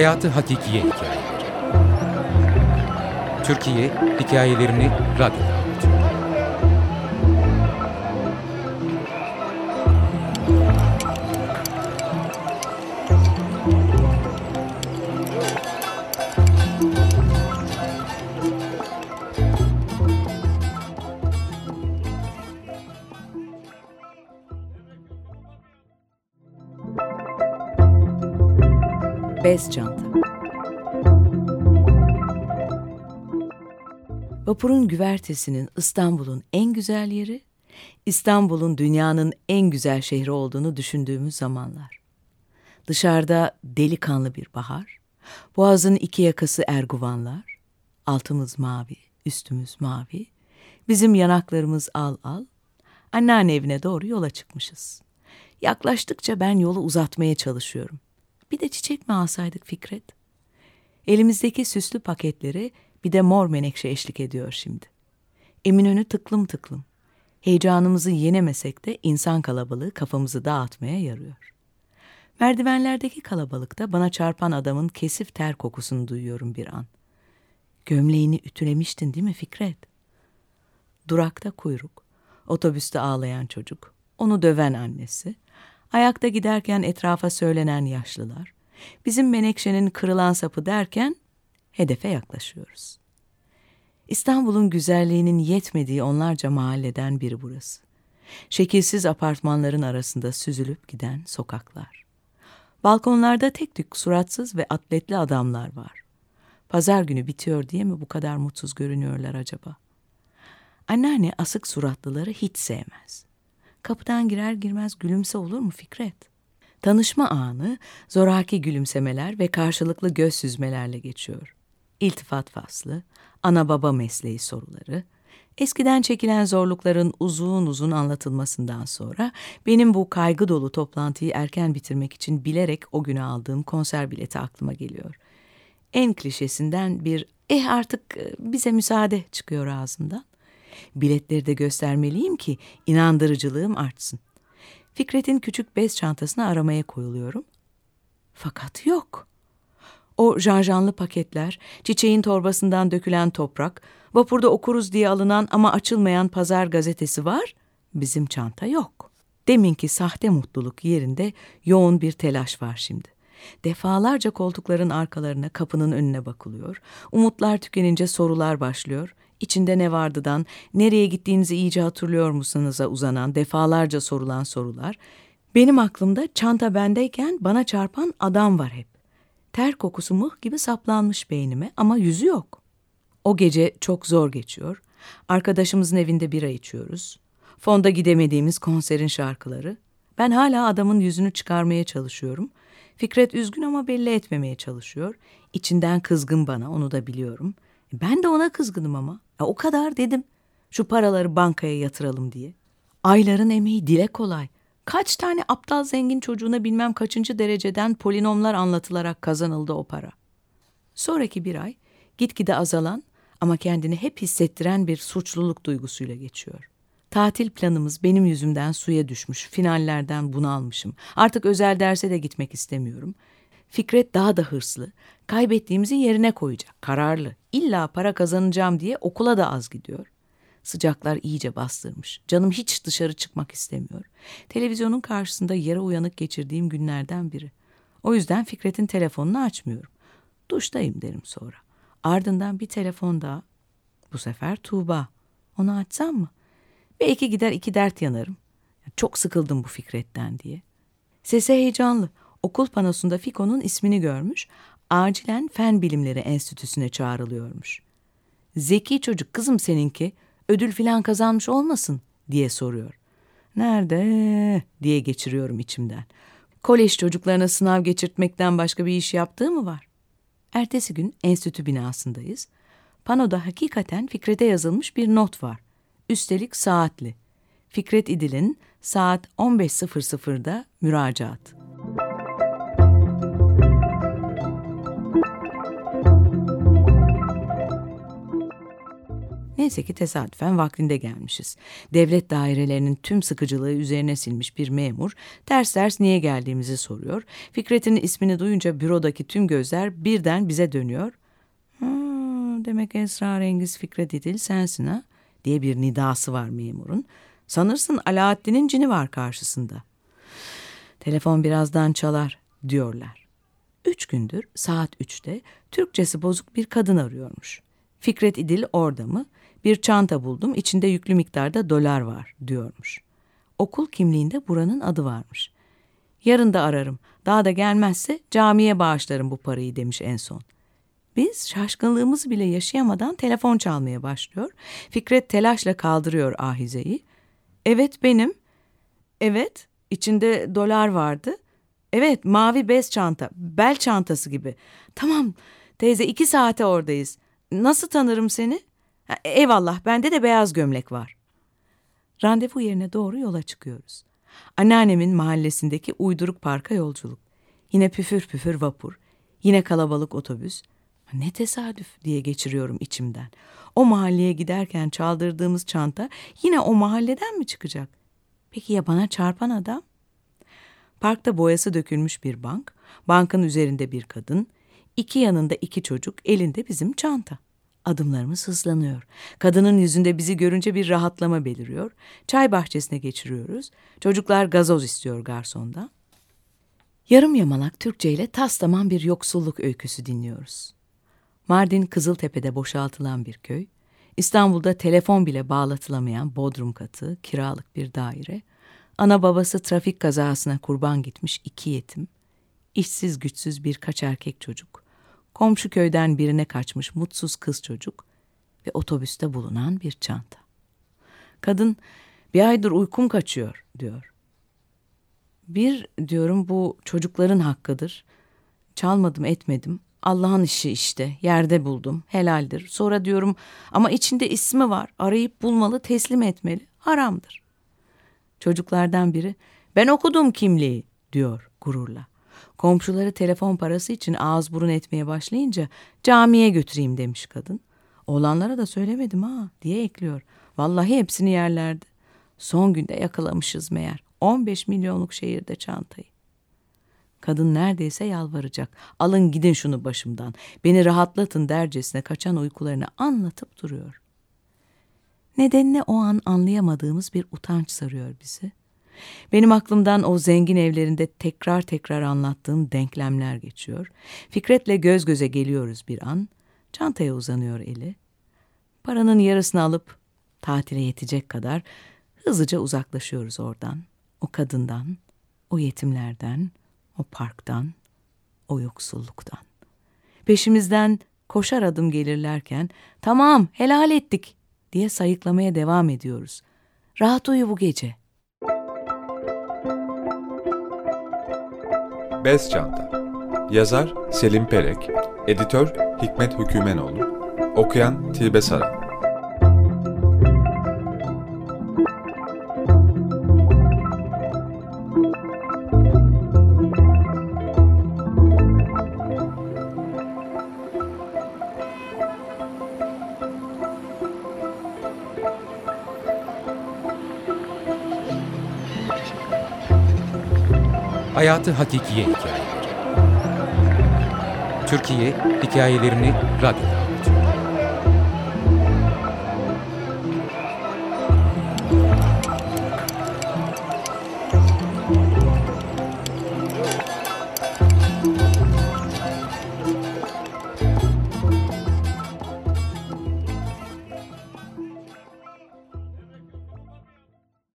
Hayatı Hakikiye Hikayeleri. Türkiye hikayelerini radyoda Bez çanta. Vapurun güvertesinin İstanbul'un en güzel yeri, İstanbul'un dünyanın en güzel şehri olduğunu düşündüğümüz zamanlar. Dışarıda delikanlı bir bahar, boğazın iki yakası erguvanlar, altımız mavi, üstümüz mavi, bizim yanaklarımız al al, anneanne evine doğru yola çıkmışız. Yaklaştıkça ben yolu uzatmaya çalışıyorum. Bir de çiçek mi alsaydık Fikret? Elimizdeki süslü paketleri bir de mor menekşe eşlik ediyor şimdi. Eminönü tıklım tıklım. Heyecanımızı yenemesek de insan kalabalığı kafamızı dağıtmaya yarıyor. Merdivenlerdeki kalabalıkta bana çarpan adamın kesif ter kokusunu duyuyorum bir an. Gömleğini ütülemiştin değil mi Fikret? Durakta kuyruk, otobüste ağlayan çocuk, onu döven annesi, ayakta giderken etrafa söylenen yaşlılar, bizim Menekşe'nin kırılan sapı derken hedefe yaklaşıyoruz. İstanbul'un güzelliğinin yetmediği onlarca mahalleden biri burası. Şekilsiz apartmanların arasında süzülüp giden sokaklar. Balkonlarda tek tük suratsız ve atletli adamlar var. Pazar günü bitiyor diye mi bu kadar mutsuz görünüyorlar acaba? Anneanne asık suratlıları hiç sevmez. Kapıdan girer girmez gülümse olur mu Fikret? Tanışma anı zoraki gülümsemeler ve karşılıklı göz süzmelerle geçiyor. İltifat faslı, ana baba mesleği soruları, eskiden çekilen zorlukların uzun uzun anlatılmasından sonra benim bu kaygı dolu toplantıyı erken bitirmek için bilerek o güne aldığım konser bileti aklıma geliyor. En klişesinden bir eh artık e, bize müsaade çıkıyor ağzımdan. Biletleri de göstermeliyim ki inandırıcılığım artsın. Fikret'in küçük bez çantasını aramaya koyuluyorum. Fakat yok. O janjanlı paketler, çiçeğin torbasından dökülen toprak, vapurda okuruz diye alınan ama açılmayan pazar gazetesi var. Bizim çanta yok. Deminki sahte mutluluk yerinde yoğun bir telaş var şimdi. Defalarca koltukların arkalarına, kapının önüne bakılıyor. Umutlar tükenince sorular başlıyor. İçinde ne vardıdan, nereye gittiğinizi iyice hatırlıyor musunuz'a uzanan, defalarca sorulan sorular. Benim aklımda çanta bendeyken bana çarpan adam var hep. Ter kokusu mıh gibi saplanmış beynime ama yüzü yok. O gece çok zor geçiyor. Arkadaşımızın evinde bira içiyoruz. Fonda gidemediğimiz konserin şarkıları. Ben hala adamın yüzünü çıkarmaya çalışıyorum. Fikret üzgün ama belli etmemeye çalışıyor. İçinden kızgın bana, onu da biliyorum. Ben de ona kızgınım ama. Ya o kadar dedim. Şu paraları bankaya yatıralım diye. Ayların emeği dile kolay. Kaç tane aptal zengin çocuğuna bilmem kaçıncı dereceden polinomlar anlatılarak kazanıldı o para. Sonraki bir ay gitgide azalan ama kendini hep hissettiren bir suçluluk duygusuyla geçiyor. Tatil planımız benim yüzümden suya düşmüş, finallerden bunalmışım. Artık özel derse de gitmek istemiyorum. Fikret daha da hırslı, kaybettiğimizi yerine koyacak, kararlı. İlla para kazanacağım diye okula da az gidiyor. Sıcaklar iyice bastırmış. Canım hiç dışarı çıkmak istemiyor. Televizyonun karşısında yere uyanık geçirdiğim günlerden biri. O yüzden Fikret'in telefonunu açmıyorum. Duştayım derim sonra. Ardından bir telefon daha. Bu sefer Tuğba. Onu açsam mı? Belki gider iki dert yanarım. Çok sıkıldım bu Fikret'ten diye. Sesi heyecanlı. Okul panosunda Fiko'nun ismini görmüş. Acilen Fen Bilimleri Enstitüsü'ne çağrılıyormuş. Zeki çocuk kızım seninki ödül filan kazanmış olmasın diye soruyor. Nerede diye geçiriyorum içimden. Kolej çocuklarına sınav geçirtmekten başka bir iş yaptığı mı var? Ertesi gün enstitü binasındayız. Panoda hakikaten Fikret'e yazılmış bir not var. Üstelik saatli. Fikret İdil'in saat 15.00'da müracaat. Neyse ki tesadüfen vaktinde gelmişiz. Devlet dairelerinin tüm sıkıcılığı üzerine silmiş bir memur ters ters niye geldiğimizi soruyor. Fikret'in ismini duyunca bürodaki tüm gözler birden bize dönüyor. Hmm, demek esrarengiz Fikret İdil sensin ha diye bir nidası var memurun. Sanırsın Alaaddin'in cini var karşısında. Telefon birazdan çalar diyorlar. Üç gündür saat üçte Türkçesi bozuk bir kadın arıyormuş. Fikret İdil orada mı? Bir çanta buldum içinde yüklü miktarda dolar var diyormuş. Okul kimliğinde buranın adı varmış. Yarın da ararım. Daha da gelmezse camiye bağışlarım bu parayı demiş en son. Biz şaşkınlığımızı bile yaşayamadan telefon çalmaya başlıyor. Fikret telaşla kaldırıyor ahizeyi. Evet benim. Evet içinde dolar vardı. Evet mavi bez çanta, bel çantası gibi. Tamam teyze iki saate oradayız. Nasıl tanırım seni? Ha, eyvallah bende de beyaz gömlek var. Randevu yerine doğru yola çıkıyoruz. Anneannemin mahallesindeki uyduruk parka yolculuk. Yine püfür püfür vapur. Yine kalabalık otobüs. Ne tesadüf diye geçiriyorum içimden. O mahalleye giderken çaldırdığımız çanta yine o mahalleden mi çıkacak? Peki ya bana çarpan adam? Parkta boyası dökülmüş bir bank, bankın üzerinde bir kadın, iki yanında iki çocuk, elinde bizim çanta. Adımlarımız hızlanıyor. Kadının yüzünde bizi görünce bir rahatlama beliriyor. Çay bahçesine geçiriyoruz. Çocuklar gazoz istiyor garsonda. Yarım yamalak Türkçe ile tas tamam bir yoksulluk öyküsü dinliyoruz. Mardin Kızıltepe'de boşaltılan bir köy, İstanbul'da telefon bile bağlatılamayan bodrum katı, kiralık bir daire, ana babası trafik kazasına kurban gitmiş iki yetim, işsiz güçsüz birkaç erkek çocuk, komşu köyden birine kaçmış mutsuz kız çocuk ve otobüste bulunan bir çanta. Kadın, bir aydır uykum kaçıyor diyor. Bir diyorum bu çocukların hakkıdır. Çalmadım etmedim Allah'ın işi işte. Yerde buldum. Helaldir. Sonra diyorum ama içinde ismi var. Arayıp bulmalı, teslim etmeli. Haramdır. Çocuklardan biri ben okudum kimliği diyor gururla. Komşuları telefon parası için ağız burun etmeye başlayınca camiye götüreyim demiş kadın. Oğlanlara da söylemedim ha diye ekliyor. Vallahi hepsini yerlerdi. Son günde yakalamışız meğer. 15 milyonluk şehirde çantayı. Kadın neredeyse yalvaracak. Alın gidin şunu başımdan. Beni rahatlatın dercesine kaçan uykularını anlatıp duruyor. Nedenini o an anlayamadığımız bir utanç sarıyor bizi. Benim aklımdan o zengin evlerinde tekrar tekrar anlattığım denklemler geçiyor. Fikret'le göz göze geliyoruz bir an. Çantaya uzanıyor eli. Paranın yarısını alıp tatile yetecek kadar hızlıca uzaklaşıyoruz oradan. O kadından, o yetimlerden, o parktan, o yoksulluktan. Peşimizden koşar adım gelirlerken tamam helal ettik diye sayıklamaya devam ediyoruz. Rahat uyu bu gece. Bez Çanta. Yazar Selim Perek. Editör Hikmet Hükümenoğlu. Okuyan Tilbe Saran Hayatı Hakikiye Hikayeleri. Türkiye Hikayelerini Radyo'da